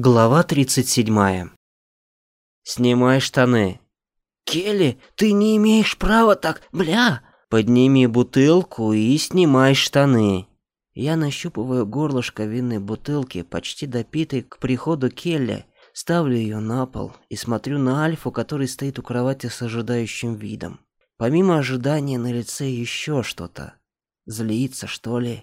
Глава 37. Снимай штаны. Келли, ты не имеешь права так, бля. Подними бутылку и снимай штаны. Я нащупываю горлышко винной бутылки, почти допитой к приходу Келли, ставлю ее на пол и смотрю на Альфу, который стоит у кровати с ожидающим видом. Помимо ожидания на лице еще что-то. Злится, что ли?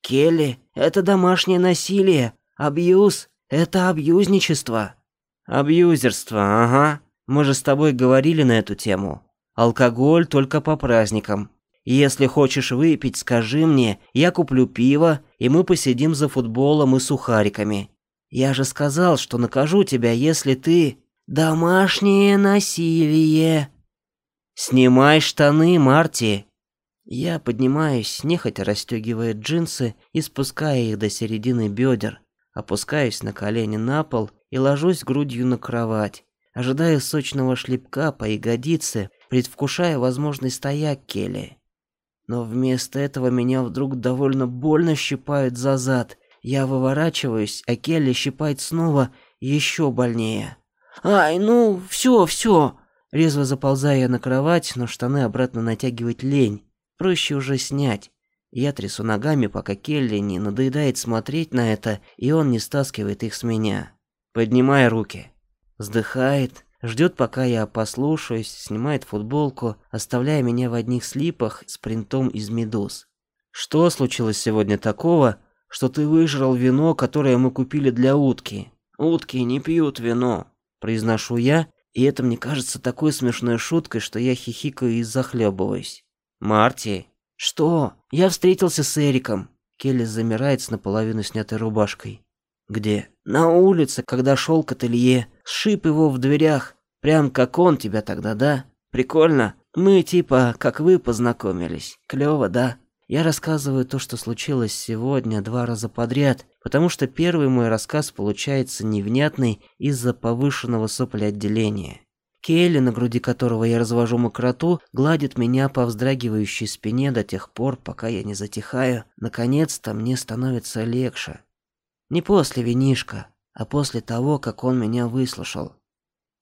Келли, это домашнее насилие, абьюз, это абьюзничество. Абьюзерство, ага. Мы же с тобой говорили на эту тему. Алкоголь только по праздникам. Если хочешь выпить, скажи мне, я куплю пиво, и мы посидим за футболом и сухариками. Я же сказал, что накажу тебя, если ты домашнее насилие. Снимай штаны, Марти. Я поднимаюсь, нехотя расстегивая джинсы и спуская их до середины бедер, опускаюсь на колени на пол и ложусь грудью на кровать, ожидая сочного шлепка по ягодице, предвкушая возможный стояк Келли. Но вместо этого меня вдруг довольно больно щипают за зад. Я выворачиваюсь, а Келли щипает снова еще больнее. «Ай, ну, все, все!» Резво заползая на кровать, но штаны обратно натягивать лень. Проще уже снять. Я трясу ногами, пока Келли не надоедает смотреть на это, и он не стаскивает их с меня. Поднимай руки. Вздыхает, ждет, пока я послушаюсь, снимает футболку, оставляя меня в одних слипах с принтом из медуз. Что случилось сегодня такого, что ты выжрал вино, которое мы купили для утки? Утки не пьют вино, произношу я, и это мне кажется такой смешной шуткой, что я хихикаю и захлебываюсь. Марти, что? Я встретился с Эриком. Келли замирает с наполовину снятой рубашкой. Где? На улице, когда шел к ателье. Сшиб его в дверях. Прям как он тебя тогда, да? Прикольно. Мы типа, как вы познакомились. Клево, да? Я рассказываю то, что случилось сегодня два раза подряд, потому что первый мой рассказ получается невнятный из-за повышенного соплеотделения. Келли, на груди которого я развожу мокроту, гладит меня по вздрагивающей спине до тех пор, пока я не затихаю. Наконец-то мне становится легче. Не после винишка, а после того, как он меня выслушал.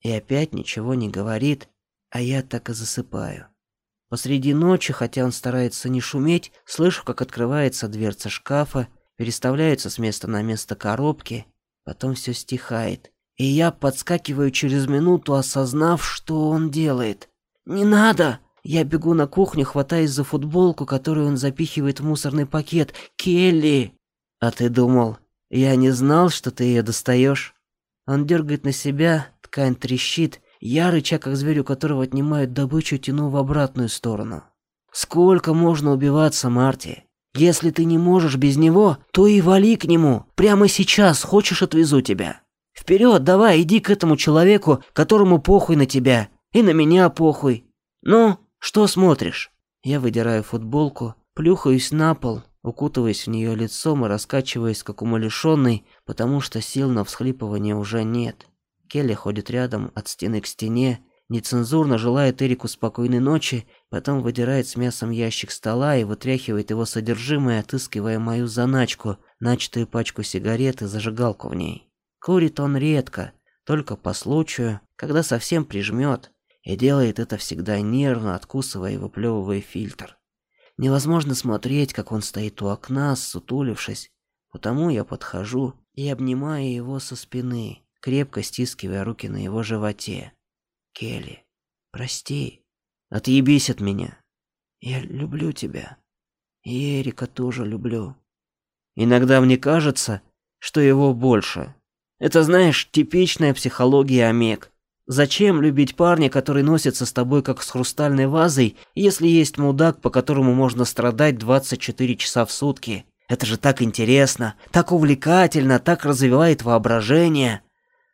И опять ничего не говорит, а я так и засыпаю. Посреди ночи, хотя он старается не шуметь, слышу, как открывается дверца шкафа, переставляются с места на место коробки, потом все стихает и я подскакиваю через минуту, осознав, что он делает. «Не надо!» Я бегу на кухню, хватаясь за футболку, которую он запихивает в мусорный пакет. «Келли!» «А ты думал, я не знал, что ты ее достаешь?» Он дергает на себя, ткань трещит. Я, рыча как зверь, у которого отнимают добычу, тяну в обратную сторону. «Сколько можно убиваться, Марти? Если ты не можешь без него, то и вали к нему. Прямо сейчас, хочешь, отвезу тебя?» Вперед, давай, иди к этому человеку, которому похуй на тебя, и на меня похуй. Ну, что смотришь? Я выдираю футболку, плюхаюсь на пол, укутываясь в нее лицом и раскачиваясь, как умалишенный, потому что сил на всхлипывание уже нет. Келли ходит рядом от стены к стене, нецензурно желает Эрику спокойной ночи, потом выдирает с мясом ящик стола и вытряхивает его содержимое, отыскивая мою заначку, начатую пачку сигарет и зажигалку в ней. Курит он редко, только по случаю, когда совсем прижмет, и делает это всегда нервно, откусывая и выплевывая фильтр. Невозможно смотреть, как он стоит у окна, сутулившись, потому я подхожу и обнимаю его со спины, крепко стискивая руки на его животе. Келли, прости, отъебись от меня. Я люблю тебя. И Эрика тоже люблю. Иногда мне кажется, что его больше. Это, знаешь, типичная психология омег. Зачем любить парня, который носится с тобой как с хрустальной вазой, если есть мудак, по которому можно страдать 24 часа в сутки? Это же так интересно, так увлекательно, так развивает воображение.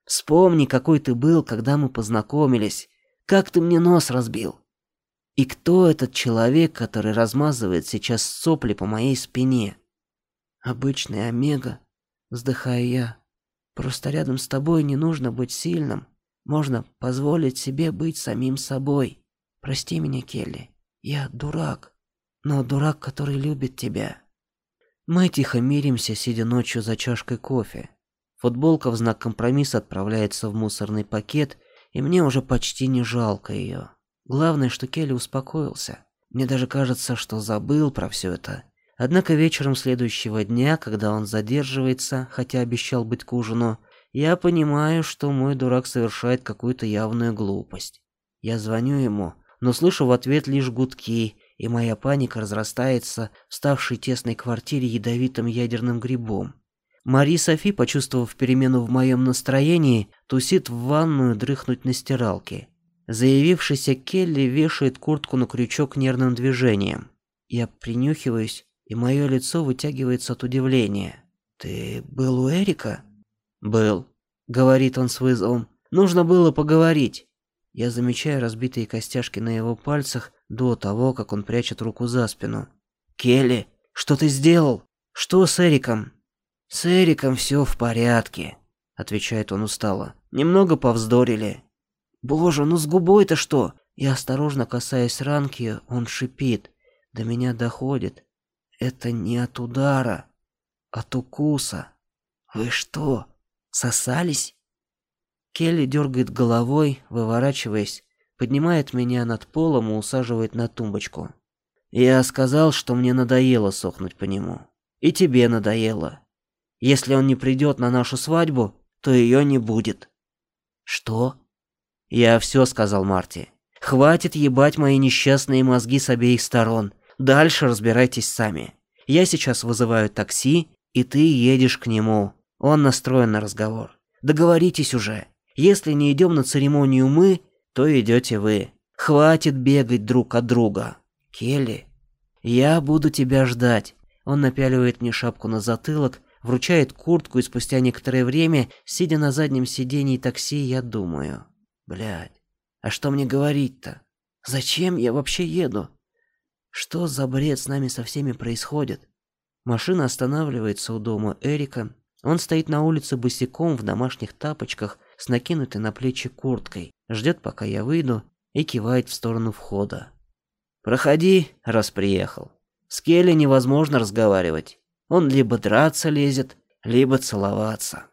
Вспомни, какой ты был, когда мы познакомились. Как ты мне нос разбил. И кто этот человек, который размазывает сейчас сопли по моей спине? Обычный Омега, вздыхаю я. Просто рядом с тобой не нужно быть сильным. Можно позволить себе быть самим собой. Прости меня, Келли. Я дурак. Но дурак, который любит тебя. Мы тихо миримся, сидя ночью за чашкой кофе. Футболка в знак компромисса отправляется в мусорный пакет, и мне уже почти не жалко ее. Главное, что Келли успокоился. Мне даже кажется, что забыл про все это. Однако вечером следующего дня, когда он задерживается, хотя обещал быть к ужину, я понимаю, что мой дурак совершает какую-то явную глупость. Я звоню ему, но слышу в ответ лишь гудки, и моя паника разрастается в ставшей тесной квартире ядовитым ядерным грибом. Мари Софи, почувствовав перемену в моем настроении, тусит в ванную дрыхнуть на стиралке. Заявившийся Келли вешает куртку на крючок нервным движением. Я принюхиваюсь, и мое лицо вытягивается от удивления. «Ты был у Эрика?» «Был», — говорит он с вызовом. «Нужно было поговорить». Я замечаю разбитые костяшки на его пальцах до того, как он прячет руку за спину. «Келли, что ты сделал? Что с Эриком?» «С Эриком все в порядке», — отвечает он устало. «Немного повздорили». «Боже, ну с губой-то что?» Я осторожно касаясь ранки, он шипит. До меня доходит. Это не от удара, от укуса. «Вы что, сосались?» Келли дергает головой, выворачиваясь, поднимает меня над полом и усаживает на тумбочку. Я сказал, что мне надоело сохнуть по нему. И тебе надоело. Если он не придет на нашу свадьбу, то ее не будет. Что? Я все сказал Марти. Хватит ебать мои несчастные мозги с обеих сторон. Дальше разбирайтесь сами. Я сейчас вызываю такси, и ты едешь к нему. Он настроен на разговор. Договоритесь уже. Если не идем на церемонию мы, то идете вы. Хватит бегать друг от друга. Келли, я буду тебя ждать. Он напяливает мне шапку на затылок, вручает куртку, и спустя некоторое время, сидя на заднем сидении такси, я думаю. Блядь, а что мне говорить-то? Зачем я вообще еду? Что за бред с нами со всеми происходит? Машина останавливается у дома Эрика. Он стоит на улице босиком в домашних тапочках с накинутой на плечи курткой, ждет, пока я выйду, и кивает в сторону входа. «Проходи, раз приехал. С Келли невозможно разговаривать. Он либо драться лезет, либо целоваться».